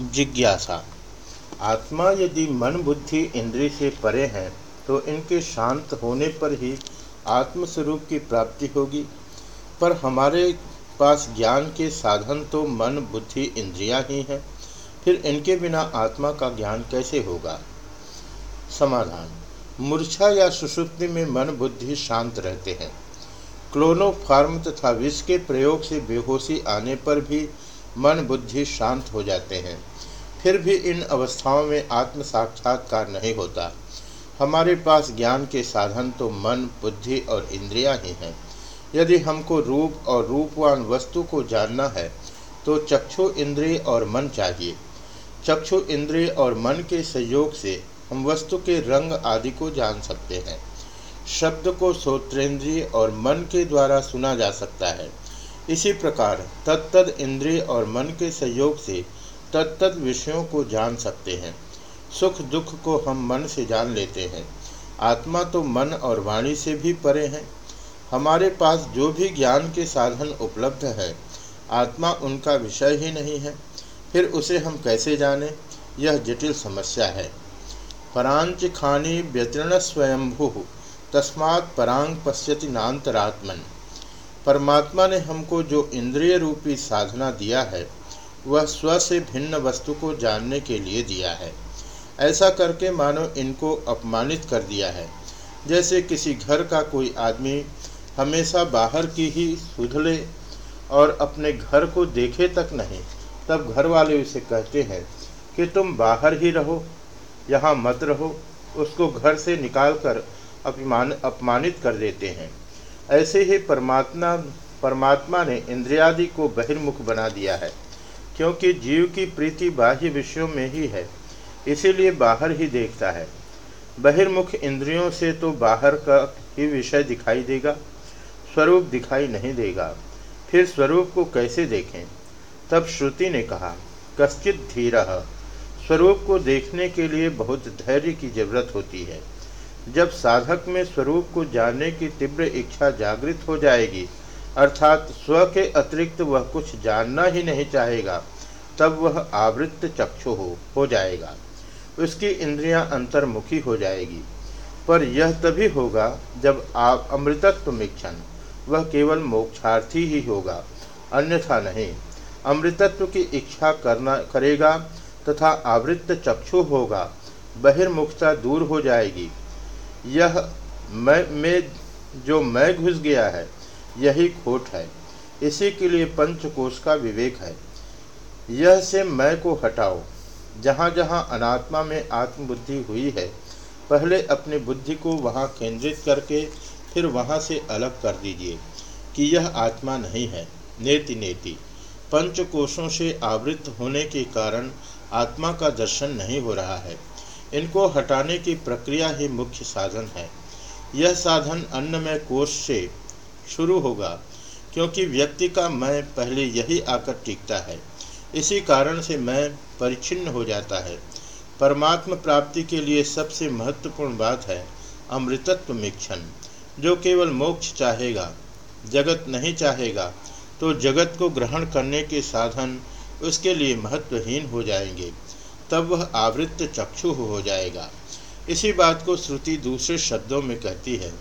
जिज्ञासा। आत्मा यदि मन, बुद्धि, इंद्रिय से परे हैं तो इनके शांत होने पर ही आत्मस्वरूप की प्राप्ति होगी। पर हमारे पास ज्ञान के साधन तो मन, बुद्धि, इंद्रियाँ ही हैं। फिर इनके बिना आत्मा का ज्ञान कैसे होगा? समाधान। मूर्छा या सुषुप्ति में मन, बुद्धि शांत रहते हैं। क्लोनोफार्म तथा विष के प्रयोग से बेहोशी आने पर भी मन बुद्धि शांत हो जाते हैं। फिर भी इन अवस्थाओं में आत्म साक्षात्कार नहीं होता। हमारे पास ज्ञान के साधन तो मन, बुद्धि और इंद्रियाँ ही हैं। यदि हमको रूप और रूपवान वस्तु को जानना है तो चक्षु इंद्रिय और मन चाहिए। चक्षु इंद्रिय और मन के सहयोग से हम वस्तु के रंग आदि को जान सकते हैं। शब्द को श्रोत्रेंद्रिय और मन के द्वारा सुना जा सकता है। इसी प्रकार तत्तद इंद्रिय और मन के सहयोग से तत्त विषयों को जान सकते हैं। सुख दुख को हम मन से जान लेते हैं। आत्मा तो मन और वाणी से भी परे हैं। हमारे पास जो भी ज्ञान के साधन उपलब्ध है, आत्मा उनका विषय ही नहीं है। फिर उसे हम कैसे जाने? यह जटिल समस्या है। परांच खानी व्यतीर्ण स्वयंभु, तस्मात् परांग पश्यति नान्तरात्मन। परमात्मा ने हमको जो इंद्रिय रूपी साधना दिया है, वह स्व से भिन्न वस्तु को जानने के लिए दिया है। ऐसा करके मानो इनको अपमानित कर दिया है। जैसे किसी घर का कोई आदमी हमेशा बाहर की ही सुध ले और अपने घर को देखे तक नहीं, तब घर वाले उसे कहते हैं कि तुम बाहर ही रहो, यहाँ मत रहो, उसको घर से निकालकर अपमान, अपमानित कर देते हैं। ऐसे ही परमात्मा परमात्मा ने इंद्रियादि को बहिर्मुख बना दिया है, क्योंकि जीव की प्रीति बाह्य विषयों में ही है, इसीलिए बाहर ही देखता है। बहिर्मुख इंद्रियों से तो बाहर का ही विषय दिखाई देगा, स्वरूप दिखाई नहीं देगा, फिर स्वरूप को कैसे देखें? तब श्रुति ने कहा, कश्चित धीर, स्वरूप को देखने के लिए बहुत धैर्य की ज़रूरत होती है। जब साधक में स्वरूप को जानने की तीव्र इच्छा जागृत हो जाएगी, अर्थात स्व के अतिरिक्त वह कुछ जानना ही नहीं चाहेगा, तब वह आवृत्त चक्षु हो हो जाएगा। उसकी इंद्रियाँ अंतर्मुखी हो जाएगी। पर यह तभी होगा जब आप अमृतत्व मिक्षण, वह केवल मोक्षार्थी ही होगा, अन्यथा नहीं। अमृतत्व की इच्छा करना, करेगा तथा आवृत्त चक्षु होगा, बहिर्मुखता दूर हो जाएगी। यह मैं, में, जो मैं घुस गया है, यही खोट है। इसी के लिए पंचकोश का विवेक है। यह से मैं को हटाओ। जहाँ जहाँ अनात्मा में आत्मबुद्धि हुई है, पहले अपनी बुद्धि को वहाँ केंद्रित करके फिर वहाँ से अलग कर दीजिए कि यह आत्मा नहीं है। नेति नेति पंचकोशों से आवृत होने के कारण आत्मा का दर्शन नहीं हो रहा है। इनको हटाने की प्रक्रिया ही मुख्य साधन है। यह साधन अन्नमय कोष से शुरू होगा, क्योंकि व्यक्ति का मैं पहले यही आकर टिकता है। इसी कारण से मैं परिच्छिन्न हो जाता है। परमात्म प्राप्ति के लिए सबसे महत्वपूर्ण बात है अमृतत्व मिक्षण, जो केवल मोक्ष चाहेगा, जगत नहीं चाहेगा तो जगत को ग्रहण करने के साधन उसके लिए महत्वहीन हो जाएँगे। तब वह आवृत्त चक्षु हो जाएगा। इसी बात को श्रुति दूसरे शब्दों में कहती है,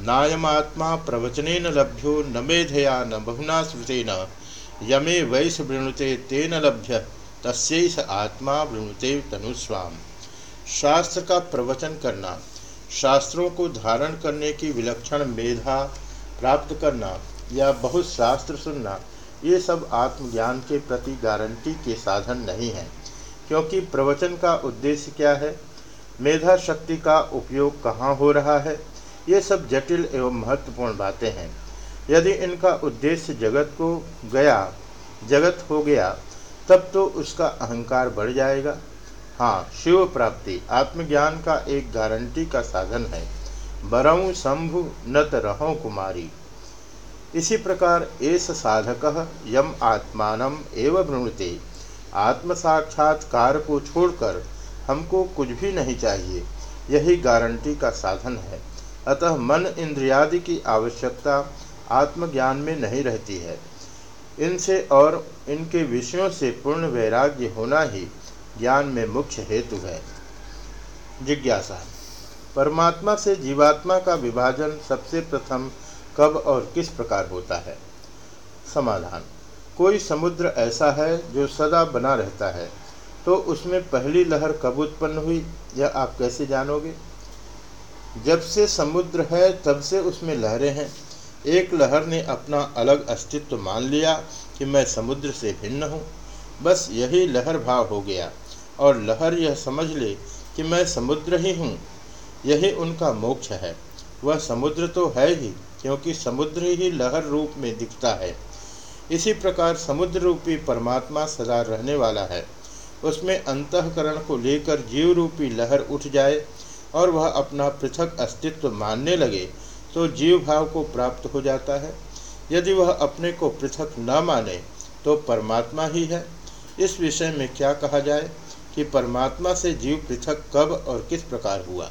नायमात्मा प्रवचने न लभ्यो न मेधया न बहुना न यमे वैश वृणुते तेन लभ्य तस्स आत्मा वृणुते तनुस्वाम। शास्त्र का प्रवचन करना, शास्त्रों को धारण करने की विलक्षण मेधा प्राप्त करना या बहुत शास्त्र सुनना, ये सब आत्मज्ञान के प्रति गारंटी के साधन नहीं हैं। क्योंकि प्रवचन का उद्देश्य क्या है? मेधा शक्ति का उपयोग कहाँ हो रहा है? ये सब जटिल एवं महत्वपूर्ण बातें हैं। यदि इनका उद्देश्य जगत को गया, जगत हो गया, तब तो उसका अहंकार बढ़ जाएगा। हाँ शिव प्राप्ति, आत्मज्ञान का एक गारंटी का साधन है। बरऊ शंभु, नत रहो कुमारी। इसी प्रकार एस साधक, यम आत्मान एवं वृणुते। आत्म साक्षात्कार को छोड़कर हमको कुछ भी नहीं चाहिए, यही गारंटी का साधन है। अतः मन इंद्रियादि की आवश्यकता आत्मज्ञान में नहीं रहती है। इनसे और इनके विषयों से पूर्ण वैराग्य होना ही ज्ञान में मुख्य हेतु है। जिज्ञासा। परमात्मा से जीवात्मा का विभाजन सबसे प्रथम कब और किस प्रकार होता है? समाधान। कोई समुद्र ऐसा है जो सदा बना रहता है तो उसमें पहली लहर कब उत्पन्न हुई, यह आप कैसे जानोगे? जब से समुद्र है, तब से उसमें लहरें हैं। एक लहर ने अपना अलग अस्तित्व मान लिया कि मैं समुद्र से भिन्न हूँ। बस यही लहर भाव हो गया, और लहर यह समझ ले कि मैं समुद्र ही हूँ। यही उनका मोक्ष है। वह समुद्र तो है ही, क्योंकि समुद्र ही लहर रूप में दिखता है। इसी प्रकार समुद्र रूपी परमात्मा सदा रहने वाला है। उसमें अंतकरण को लेकर जीव रूपी लहर उठ जाए और वह अपना पृथक अस्तित्व मानने लगे तो जीव भाव को प्राप्त हो जाता है। यदि वह अपने को पृथक न माने तो परमात्मा ही है। इस विषय में क्या कहा जाए कि परमात्मा से जीव पृथक कब और किस प्रकार हुआ?